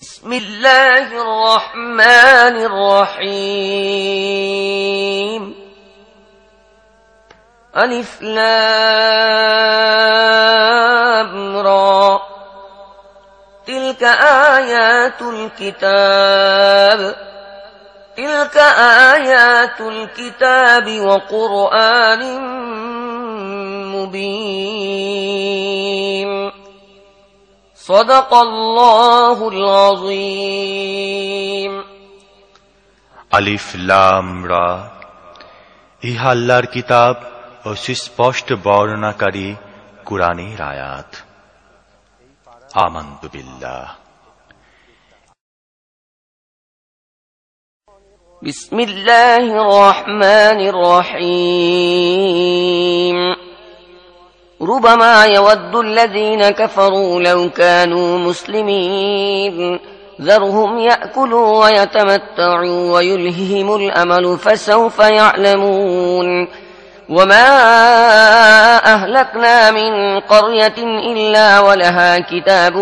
بسم الله الرحمن الرحيم. ألف لام را. تلك آيات الكتاب. تلك آيات الكتاب وقرآن مبين. صدق الله العظيم আলিফ লাম রা ইহা আল্লাহর কিতাব ও সুস্পষ্ট বর্ণনাকারী কুরআনের আয়াত আমান্তু বিল্লাহ بسم الله الرحمن الرحيم ربما يود الذين كفروا لو كانوا مسلمين. ذرهم يأكلوا ويتمتعوا ويلههم الأمل فسوف يعلمون. وما أهلكنا من قرية إلا ولها كتاب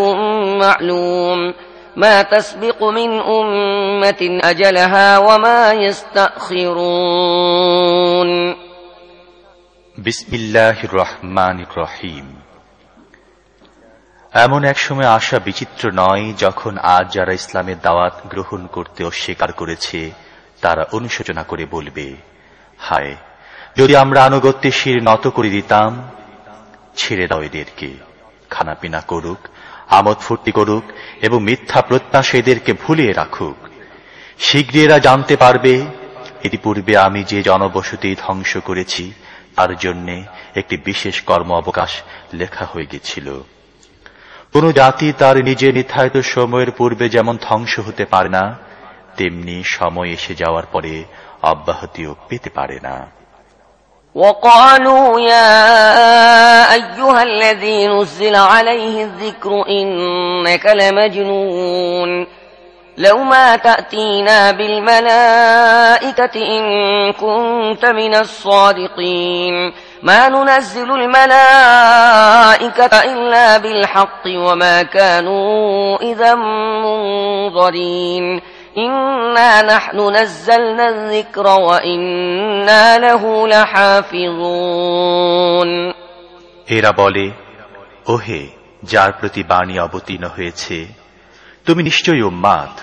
معلوم. ما تسبق من أمة أجلها وما يستأخرون. বিসমিল্লাহ রহমান রহিম। এমন এক সময় আসা বিচিত্র নয়, যখন আজ যারা ইসলামের দাওয়াত গ্রহণ করতে অস্বীকার করেছে, তারা অনুশোচনা করে বলবে, হায়, যদি আমরা আনুগত্যের শির নত করে দিতাম, ছেড়ে দাও এদেরকে, খানাপিনা করুক, আমোদ ফুর্তি করুক, এবং মিথ্যা প্রত্যাশা এদেরকে ভুলিয়ে রাখুক। শীঘ্রই এরা জানতে পারবে, ইতিপূর্বে আমি যে জনবসতি ধ্বংস করেছি তার জন্য একটি বিশেষ কর্ম অবকাশ লেখা হয়ে গেছিল। কোন জাতি তার নিজে নির্ধারিত সময়ের পূর্বে যেমন ধ্বংস হতে পারে না, তেমনি সময় এসে যাওয়ার পরে অব্যাহতিও পেতে পারে না। وقالوا يا أيها الذي نزل عليه الذكر إنك لمجنون لو ما تأتينا بالملائكة إن كنت من الصادقين ما ننزل الملائكة إلا بالحق وما كانوا إذا منظرين إنا نحن نزلنا الذكر وإنا له لحافظون এরা বলে ওহে যার প্রতি বাণী অবতীর্ণ হয়েছে তুমি নিশ্চয়ই উম্মাদ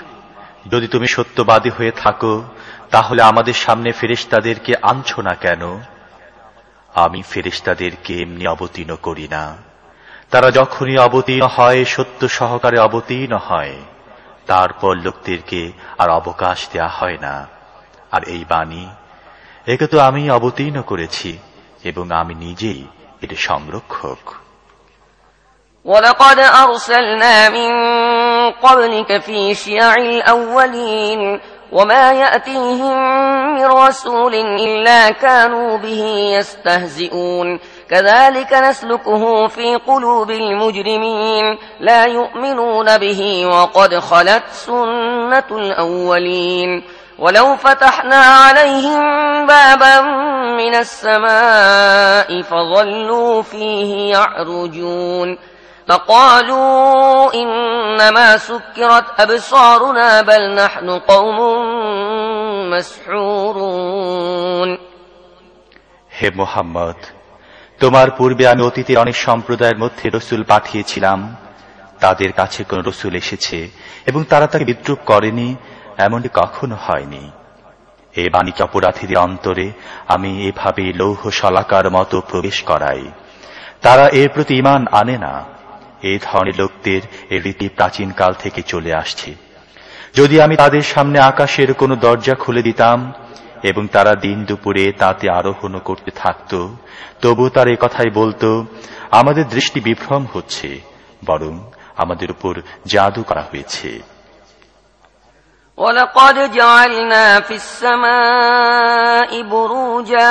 যদি তুমি সত্যবাদী হয়ে থাকো তাহলে আমাদের সামনে ফেরেশতাদেরকে আনছো না কেন আমি ফেরেশতাদেরকে এমনি অবতীর্ণ করি না তারা যখনই অবতীর্ণ হয় সত্য সহকারে অবতীর্ণ হয় তারপর লোকদেরকে আর অবকাশ দেয়া হয় না আর এই বাণী একে তো আমি অবতীর্ণ করেছি এবং আমি নিজেই এর সংরক্ষক ولقد أرسلنا من قبلك في شيع الأولين وما يأتيهم من رسول إلا كانوا به يستهزئون. كذلك نسلكه في قلوب المجرمين لا يؤمنون به وقد خلت سنة الأولين. ولو فتحنا عليهم بابا من السماء فظلوا فيه يعرجون. فقالوا إنما سكرت أبصارنا بل نحن قوم مسحورون হে মোহাম্মদ তোমার পূর্বে আমি অতীতের অনেক সম্প্রদায়ের মধ্যে রসুল পাঠিয়েছিলাম তাদের কাছে কোন রসুল এসেছে এবং তারা তাকে বিদ্রুপ করেনি এমনটি কখনো হয়নি এ বাণিজ্য অপরাধীদের অন্তরে আমি এভাবে লৌহ শলাকার মতো প্রবেশ করাই তারা এর প্রতি ইমান আনে না এই ধরনের লোকদের এ রীতি প্রাচীনকাল থেকে চলে আসছে যদি আমি তাদের সামনে আকাশের কোনো দরজা খুলে দিতাম এবং তারা দিন দুপুরে তাতে আরোহণ করতে থাকত তবু তার এ কথাই বলতো আমাদের দৃষ্টি বিভ্রম হচ্ছে বরং আমাদের উপর জাদু করা হয়েছে ولقد جعلنا في السماء بروجا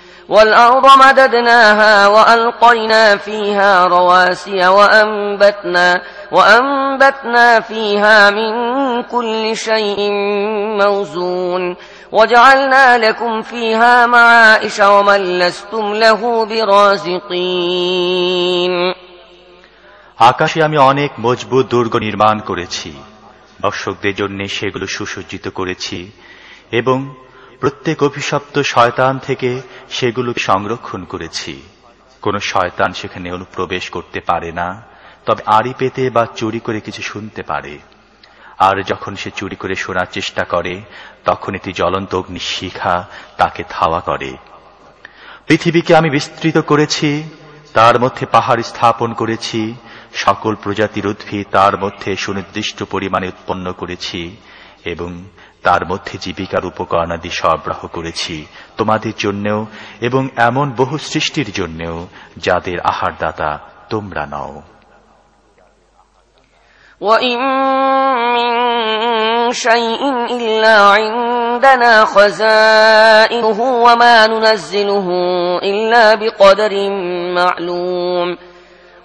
والأرض مددناها وألقينا فيها رواسي وأنبتنا, وأنبتنا فيها من كل شيء موزون وجعلنا لكم فيها معائش ومن لستم له برازقين আকাশে আমি অনেক মজবুত দুর্গ নির্মাণ করেছি দর্শকদের জন্য সেগুলো সুসজ্জিত করেছি এবং প্রত্যেক অভিশপ্ত শয়তান থেকে সেগুলো সংরক্ষণ করেছি। কোন শয়তান সেখানে অনুপ্রবেশ করতে পারে না, তবে আড়ি পেতে বা চুরি করে কিছু শুনতে পারে। আর যখন সে চুরি করে শোনার চেষ্টা করে, তখন এটি জ্বলন্ত অগ্নিশিখা তাকে ধাওয়া করে। পৃথিবীকে আমি বিস্তৃত করেছি, তার মধ্যে পাহাড় স্থাপন করেছি, সকল প্রজাতির উদ্ভিদ তার মধ্যে সুনির্দিষ্ট পরিমাণে উৎপন্ন করেছি এবং তার মধ্যে জীবিকার উপকরণাদি সরবরাহ করেছি তোমাদের জন্যেও এবং এমন বহু সৃষ্টির জন্যেও যাদের আহারদাতা তোমরা নও وإن من شيء إلا عندنا خزائنه وما ننزله إلا بقدر معلوم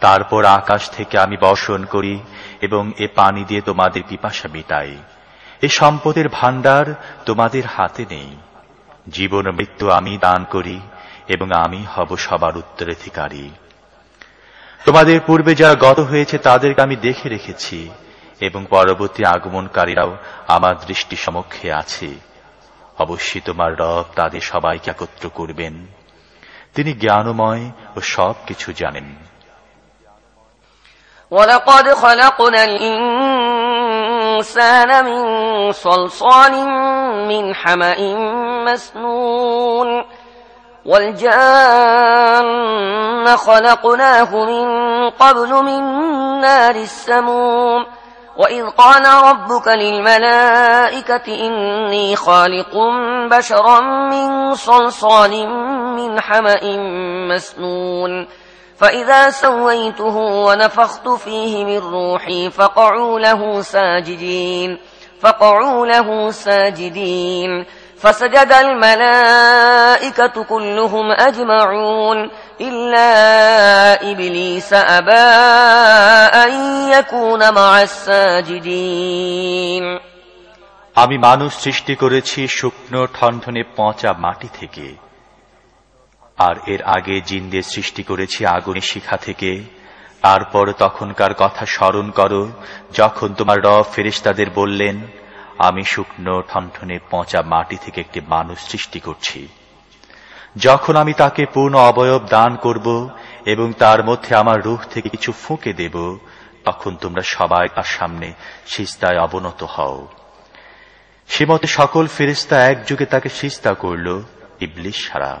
তারপর আকাশ থেকে আমি বর্ষণ করি এবং এ পানি দিয়ে তোমাদের পিপাসা মিটাই। এ সম্পদের ভাণ্ডার তোমাদের হাতে নেই। জীবন মৃত্যু আমি দান করি এবং আমি হব সবার উত্তরাধিকারী। তোমাদের পূর্বে যারা গত হয়েছে তাদেরকে আমি দেখে রেখেছি এবং পরবর্তী আগমনকারীরাও আমার দৃষ্টি সমক্ষে আছে। অবশ্যই তোমার রব তাদের সবাইকে একত্র করবেন। তিনি জ্ঞানময় ও সব কিছু জানেন। ولقد خلقنا الإنسان من صلصال من حمأ مسنون والجان خلقناه من قبل من نار السموم وإذ قال ربك للملائكة إني خالق بشرا من صلصال من حمأ مسنون فإذا سويته ونفخت فيه من روحي فقعوا له ساجدين فقعوا له ساجدين فسجد الملائكة كلهم أجمعون إلا إبليس أبى أن يكون مع الساجدين আমি মানুষ সৃষ্টি করেছি শুকনো ঠনঠনে পচা মাটি থেকে আর এর আগে জিনদের সৃষ্টি করেছি আগুনের শিখা থেকে। তারপর তখনকার কথা স্মরণ করো, যখন তোমার রব ফেরিস্তাদের বললেন, আমি শুকনো ঠনঠনে পচা মাটি থেকে একটি মানুষ সৃষ্টি করছি। যখন আমি তাকে পূর্ণ অবয়ব দান করব এবং তার মধ্যে আমার রুখ থেকে কিছু ফুঁকে দেব, তখন তোমরা সবাই তার সামনে সিস্তায় অবনত হও। সে মতে সকল ফেরিস্তা একযুগে তাকে সিস্তা করল ইবলিশ সারা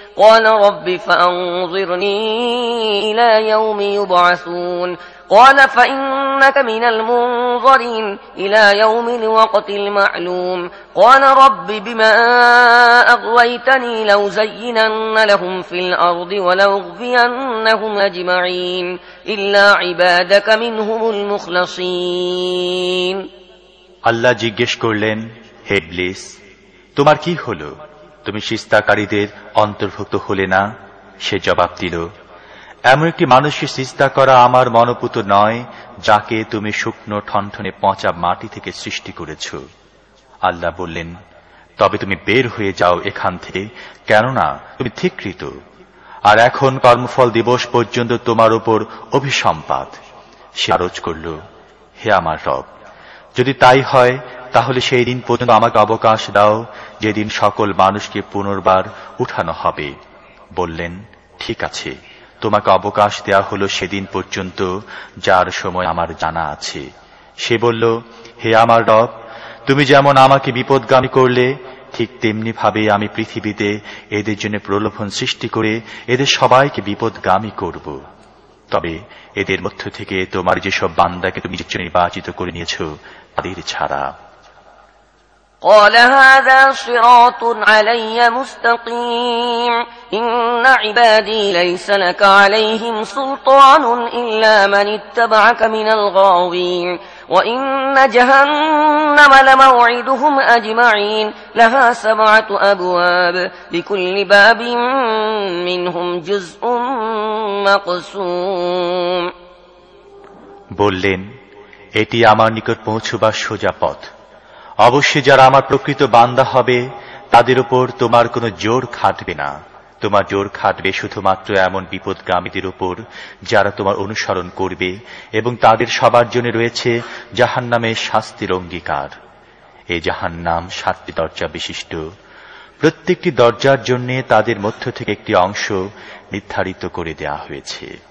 قال رب فأنظرني إلى يوم يبعثون قال فإنك من المنظرين إلى يوم الوقت المعلوم قال رب بما أغويتني لو زينن لهم في الأرض ولأغفينهم أجمعين إلا عبادك منهم المخلصين আল্লাহ জিজ্ঞেস করলেন হেবলিস তোমার কি হলো তুমি সিস্তাকারীদের অন্তর্ভুক্ত হলে না? সে জবাব দিল, এমন একটি মানুষকে সিস্তা করা আমার মনোপুত নয়, যাকে তুমি শুকনো ঠনঠনে পচা মাটি থেকে সৃষ্টি করেছ। আল্লাহ বললেন, তবে তুমি বের হয়ে যাও এখান থেকে, কেননা তুমি ঠিককৃত আর এখন কর্মফল দিবস পর্যন্ত তোমার উপর অভিসম্পাদ সে আরোজ করল, হে আমার রব, যদি তাই হয় তাহলে সেই দিন পর্যন্ত আমাকে অবকাশ দাও, যেদিন সকল মানুষকে পুনর্বার উঠানো হবে। বললেন, ঠিক আছে। তোমাকে অবকাশ দেয়া হলো সেদিন পর্যন্ত, যার সময় আমার জানা আছে। সে বলল, হে আমার রব, তুমি যেমন আমাকে বিপদগামী করলে, ঠিক তেমনি ভাবে আমি পৃথিবীতে এদের জন্য প্রলোভন সৃষ্টি করে এদের সবাইকে বিপদগামী করব। তবে এদের মধ্য থেকে তোমার যেসব বান্দাকে তুমি নির্বাচিত করে নিয়েছ, তাদের ছাড়া قال هذا صراط علي مستقيم إن عبادي ليس لك عليهم سلطان إلا من اتبعك من الغاوين وإن جهنم لموعدهم أجمعين لها سبعة أبواب لكل باب منهم جزء مقسوم বললেন এটি আমার নিকট পৌঁছবার সোজা পথ অবশ্যই যারা আমার প্রকৃত বান্দা হবে, তাদের উপর তোমার কোনো জোর খাটবে না। তোমার জোর খাটবে শুধুমাত্র এমন বিপদগামীদের উপর যারা তোমার অনুসরণ করবে এবং তাদের সবার জন্য রয়েছে জাহান নামে শাস্তির অঙ্গীকার। এই জাহান নাম সাতটি দরজা বিশিষ্ট। প্রত্যেকটি দরজার জন্য তাদের মধ্য থেকে একটি অংশ নির্ধারিত করে দেয়া হয়েছে।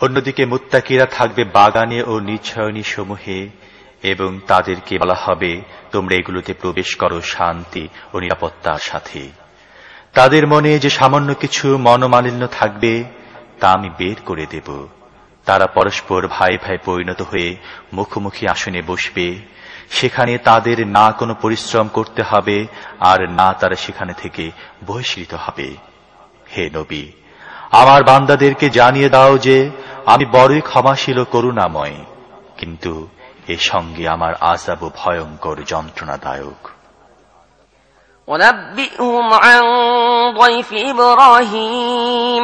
অন্যদিকে মুত্তাকিরা থাকবে বাগানে ও নিচ্ছয়নী সমূহে এবং তাদেরকে বলা হবে, তোমরা এগুলোতে প্রবেশ করো শান্তি ও নিরাপত্তার সাথে। তাদের মনে যে সামান্য কিছু মনোমালিন্য থাকবে, তা আমি বের করে দেব। তারা পরস্পর ভাই ভাই পরিণত হয়ে মুখোমুখি আসনে বসবে সেখানে তাদের না কোনো পরিশ্রম করতে হবে আর না তারা সেখানে থেকে বহিষ্কৃত হবে হে নবী আমার বান্দাদেরকে জানিয়ে দাও যে আমি বড়ই ক্ষমাশীল করুণাময় কিন্তু এ সঙ্গে আমার আজাব ভয়ঙ্কর যন্ত্রণাদায়ক ونبئهم عن ضيف إبراهيم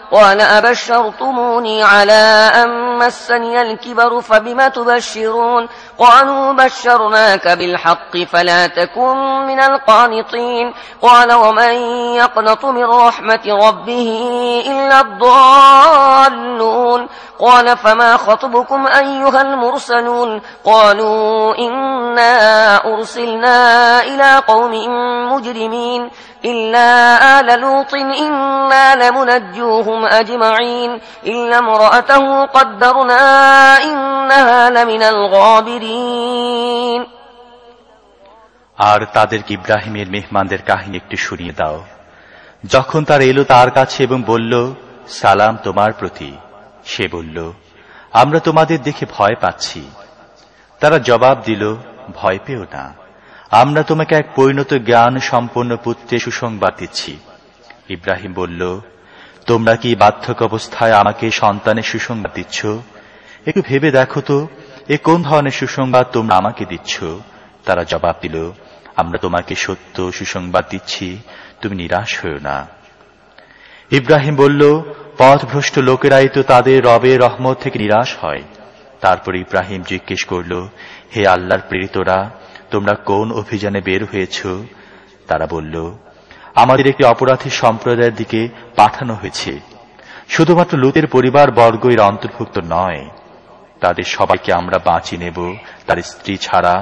قال أبشرتموني على أن مسني الكبر فبم تبشرون قالوا بشرناك بالحق فلا تكن من القانطين قال ومن يقنط من رحمة ربه إلا الضالون قال فما خطبكم أيها المرسلون قالوا إنا أرسلنا إلى قوم مجرمين إلا آل لوط إنا لمنجوهم أجمعين إلا امرأته قدرنا إنها لمن الغابرين আর তাদেরকে ইব্রাহিমের মেহমানদের কাহিনী একটু শুনিয়ে দাও যখন তার এলো তার কাছে এবং বলল সালাম তোমার প্রতি সে বলল আমরা তোমাদের দেখে ভয় পাচ্ছি তারা জবাব দিল ভয় পেও না আমরা তোমাকে এক পরিণত জ্ঞান সম্পন্ন পুত্রে সুসংবাদ দিচ্ছি। ইব্রাহিম বলল, তোমরা কি বার্ধক অবস্থায় আমাকে সন্তানের সুসংবাদ দিচ্ছ? একটু ভেবে দেখো তো, এ কোন ধরনের সুসংবাদ তোমরা আমাকে দিচ্ছ? তারা জবাব দিল, আমরা তোমাকে সত্য সুসংবাদ দিচ্ছি, তুমি নিরাশ হও না। ইব্রাহিম বলল, পথভ্রষ্ট লোকেরাই তো তাদের রবে রহমত থেকে নিরাশ হয়। তারপর ইব্রাহিম জিজ্ঞেস করল, হে আল্লাহর প্রেরিতরা তোমরা কোন অভিযানে বের হয়েছ তারা বলল আমাদের একটি অপরাধী সম্প্রদায়ের দিকে পাঠানো হয়েছে শুধুমাত্র লুতের পরিবার বর্গ এর অন্তর্ভুক্ত নয় তাদের সবাইকে আমরা বাঁচিয়ে নেব তার স্ত্রী ছাড়া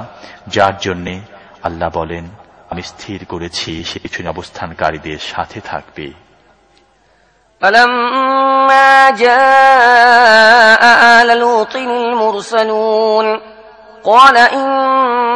যার জন্যে আল্লাহ বলেন আমি স্থির করেছি সে পিছনে অবস্থানকারীদের সাথে থাকবে فلما جاء آل لوط المرسلون قال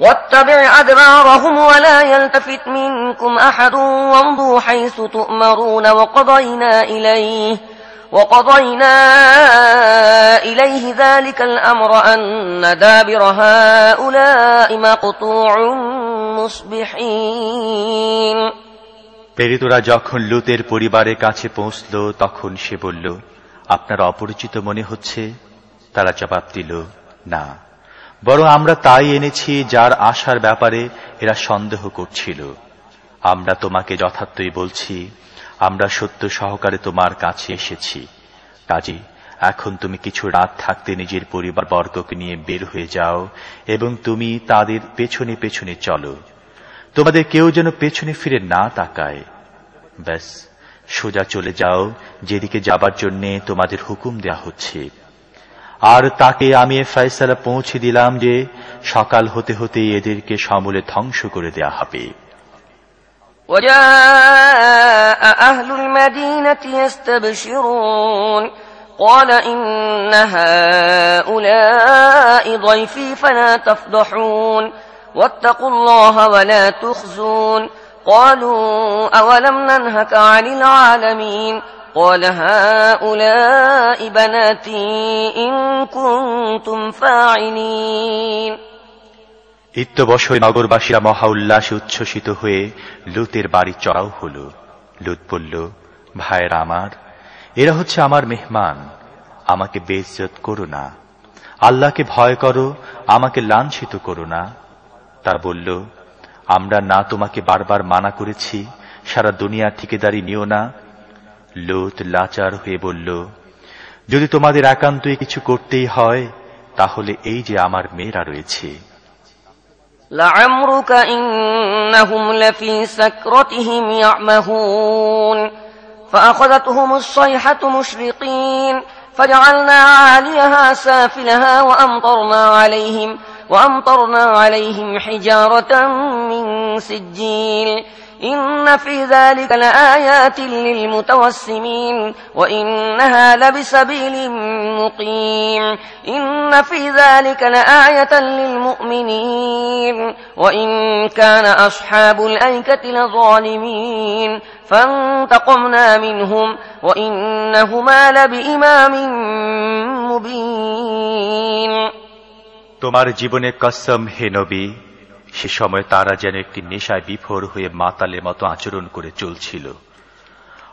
واتبع أدبارهم ولا يلتفت منكم أحد وامضوا حيث تؤمرون وقضينا إليه وقضينا إليه ذلك الأمر أن دابر هؤلاء مقطوع مصبحين প্রেরিতরা যখন লুতের পরিবারের কাছে পৌঁছল তখন সে বলল আপনার অপরিচিত মনে হচ্ছে তারা জবাব দিল না বরং আমরা তাই এনেছি যার আসার ব্যাপারে এরা সন্দেহ করছিল। আমরা তোমাকে যথার্থই বলছি, আমরা সত্য সহকারে তোমার কাছে এসেছি। কাজী এখন তুমি কিছু রাত থাকতে নিজের পরিবার বর্গকে নিয়ে বের হয়ে যাও এবং তুমি তাদের পেছনে পেছনে চলো। তোমাদের কেউ যেন পেছনে ফিরে না তাকায়। ব্যাস, সোজা চলে যাও, যেদিকে যাবার জন্যে তোমাদের হুকুম দেয়া হচ্ছে। আর তাকে আমি ফয়সালা পৌঁছে দিলাম যে সকাল হতে হতে এদেরকে সমূলে ধ্বংস করে দেয়া হবে وجاء أهل المدينة يستبشرون قال إن هؤلاء ضيفي فلا تفضحون واتقوا الله ولا تخزون قالوا أولم ننهك عن العالمين قال هؤلاء بناتي إن كنتم فاعلين ইত্যবসর নগরবাসীরা মহা উল্লাসে উচ্ছ্বসিত হয়ে লুতের বাড়ি চড়াও হল লুত বলল ভাইয়েরা আমার এরা হচ্ছে আমার মেহমান আমাকে বেজত করো না আল্লাহকে ভয় করো আমাকে লাঞ্ছিত করো না তার বলল আমরা না তোমাকে বারবার মানা করেছি সারা দুনিয়ার ঠিকেদারি নিও না লোত লাচার হয়ে বলল যদি তোমাদের একান্তই কিছু করতেই হয় তাহলে এই যে আমার মেয়েরা রয়েছে لعمرك إنهم لفي سكرتهم يعمهون فأخذتهم الصيحة مشرقين فجعلنا عاليها سافلها وأمطرنا عليهم وأمطرنا عليهم حجارة من سجيل إن في ذلك لآيات للمتوسمين وإنها لبسبيل مقيم إن في ذلك لآية للمؤمنين وإن كان أصحاب الأيكة لظالمين فانتقمنا منهم وإنهما لبإمام مبين তোমার জীবনে কসম হে নবী সে সময় তারা যেন একটি নেশায় বিফোর হয়ে মাতালের মতো আচরণ করে চলছিল।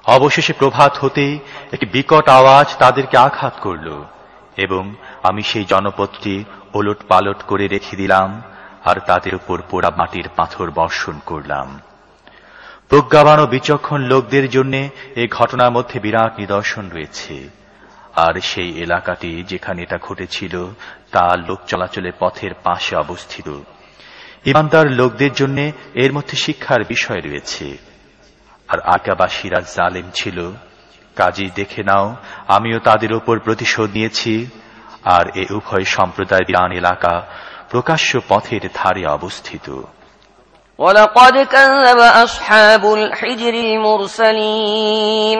অবশেষে প্রভাত হতেই একটি বিকট আওয়াজ তাদেরকে আঘাত করল এবং আমি সেই জনপদটি ওলট পালট করে রেখে দিলাম আর তাদের উপর পোড়া মাটির পাথর বর্ষণ করলাম। প্রজ্ঞাবান ও বিচক্ষণ লোকদের জন্য এই ঘটনার মধ্যে বিরাট নিদর্শন রয়েছে। আর সেই এলাকাটি যেখানে এটা ঘটেছিল, তা লোক চলাচলের পথের পাশে অবস্থিত। ইমানদার লোকদের জন্য এর মধ্যে শিক্ষার বিষয় রয়েছে আর আকাবাসীরা জালেম ছিল কাজী দেখে নাও আমিও তাদের ওপর প্রতিশোধ নিয়েছি আর এ উভয় সম্প্রদায় বিরান এলাকা প্রকাশ্য পথের ধারে অবস্থিত ولقد كذب أصحاب الحجر المرسلين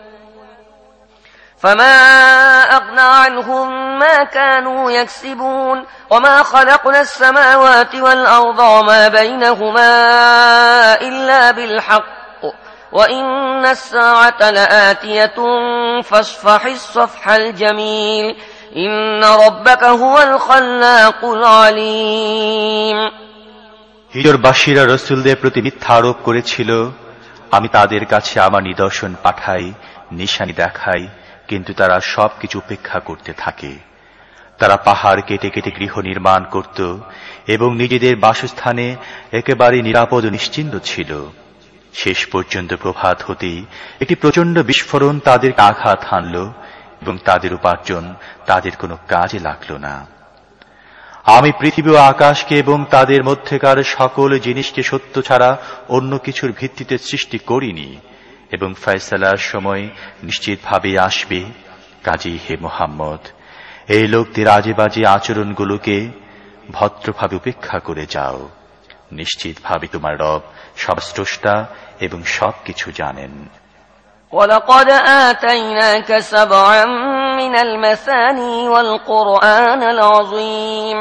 فما أغنى عنهم ما كانوا يكسبون وما خلقنا السماوات والأرض وما بينهما إلا بالحق وإن الساعة لآتية فاصفح الصفح الجميل إن ربك هو الخلاق العليم হিজরবাসীরা রসুলদের প্রতি মিথ্যা আরোপ করেছিল আমি তাদের কাছে আমার নিদর্শন পাঠাই নিশানি দেখাই কিন্তু তারা সবকিছু উপেক্ষা করতে থাকে। তারা পাহাড় কেটে কেটে গৃহ নির্মাণ করত এবং নিজেদের বাসস্থানে একেবারে নিরাপদ নিশ্চিন্ত ছিল। শেষ পর্যন্ত প্রভাত হতেই একটি প্রচণ্ড বিস্ফোরণ তাদের আঘাত হানল এবং তাদের উপার্জন তাদের কোনো কাজে লাগল না। আমি পৃথিবী ও আকাশকে এবং তাদের মধ্যেকার সকল জিনিসকে সত্য ছাড়া অন্য কিছুর ভিত্তিতে সৃষ্টি করিনি। এবং ফয়সালার সময় নিশ্চিতভাবে আসবে কাজী হে মোহাম্মদ এই লোকদের আজে বাজে আচরণগুলোকে ভদ্রভাবে উপেক্ষা করে যাও নিশ্চিতভাবে তোমার রব সব স্রষ্টা এবং সব কিছু জানেন ولقد آتيناك سبعا من المثاني والقرآن العظيم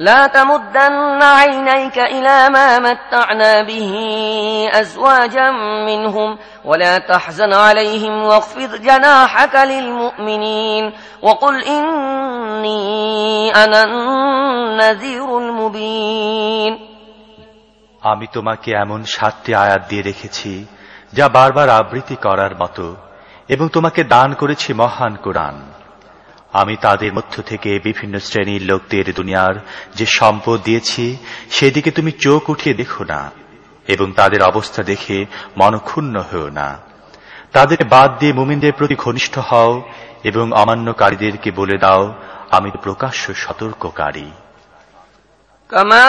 لا تمدن عينيك إلى ما متعنا به أزواجا منهم ولا تحزن عليهم واخفض جناحك للمؤمنين وقل إني أنا النذير المبين আমি তোমাকে এমন সাতটি আয়াত দিয়ে রেখেছি যা বারবার আবৃত্তি করার মতো এবং তোমাকে দান করেছি মহান কোরআন আমি তাদের মধ্য থেকে বিভিন্ন শ্রেণীর লোকদের দুনিয়ার যে সম্পদ দিয়েছি সেদিকে তুমি চোখ উঠিয়ে দেখো না এবং তাদের অবস্থা দেখে মনক্ষুণ্ণ হও না তাদের বাদ দিয়ে মুমিনদের প্রতি ঘনিষ্ঠ হও এবং অমান্যকারীদেরকে বলে দাও আমি প্রকাশ্য সতর্ককারী كما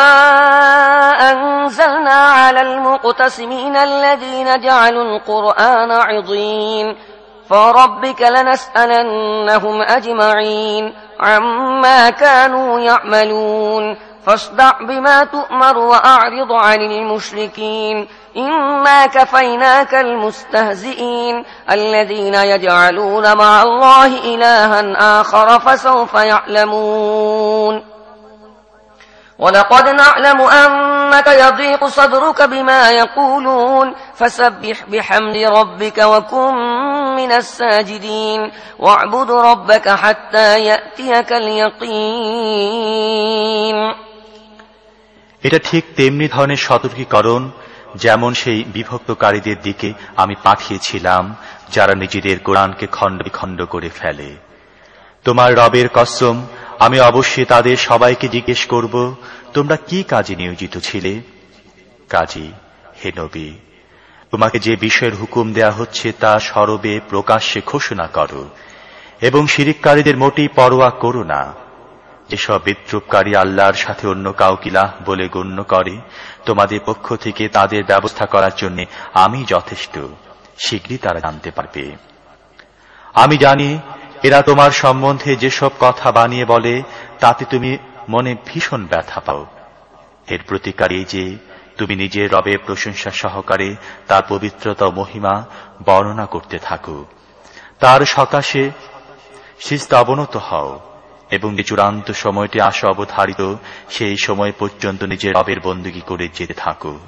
أنزلنا على المقتسمين الذين جعلوا القرآن عضين فربك لنسألنهم أجمعين عما كانوا يعملون فاصدع بما تؤمر وأعرض عن المشركين إنا كفيناك المستهزئين الذين يجعلون مع الله إلها آخر فسوف يعلمون ولقد نعلم أنك يضيق صدرك بما يقولون فسبح بحمد ربك وكن من الساجدين واعبد ربك حتى يأتيك اليقين এটা ঠিক তেমনি ধরনের সতর্কীকরণ যেমন সেই বিভক্তকারীদের দিকে আমি পাঠিয়েছিলাম যারা নিজেদের কোরআনকে খণ্ড বিখণ্ড করে ফেলে তোমার রবের কসম আমি অবশ্যই তাদের সবাইকে জিজ্ঞেস করব তোমরা কি কাজে নিয়োজিত ছিলে? কাজী, হে নবী, তোমাকে যে বিষয়ের হুকুম দেয়া হচ্ছে তা সরবে প্রকাশ্যে ঘোষণা করো, এবং শিরিককারীদের মোটেই পরোয়া করো না। যেসব বিদ্রুপকারী আল্লাহর সাথে অন্য কাউকিলাহ বলে গণ্য করে, তোমাদের পক্ষ থেকে তাদের ব্যবস্থা করার জন্য আমি যথেষ্ট। শীঘ্রই তারা জানতে পারবে। আমি জানি, এরা তোমার সম্বন্ধে যেসব কথা বানিয়ে বলে, তাতে তুমি ভীষণ ব্যথা পাও। এর প্রতিকার যে, তুমি নিজের রবে প্রশংসা সহকারে তার পবিত্রতা মহিমা বর্ণনা করতে থাকো। তার সকাশে শিস্ত অবনত হও এবং যে চূড়ান্ত সময়টি আসা অবধারিত, সেই সময় পর্যন্ত নিজের রবের বন্দুকি করে যেতে থাকো।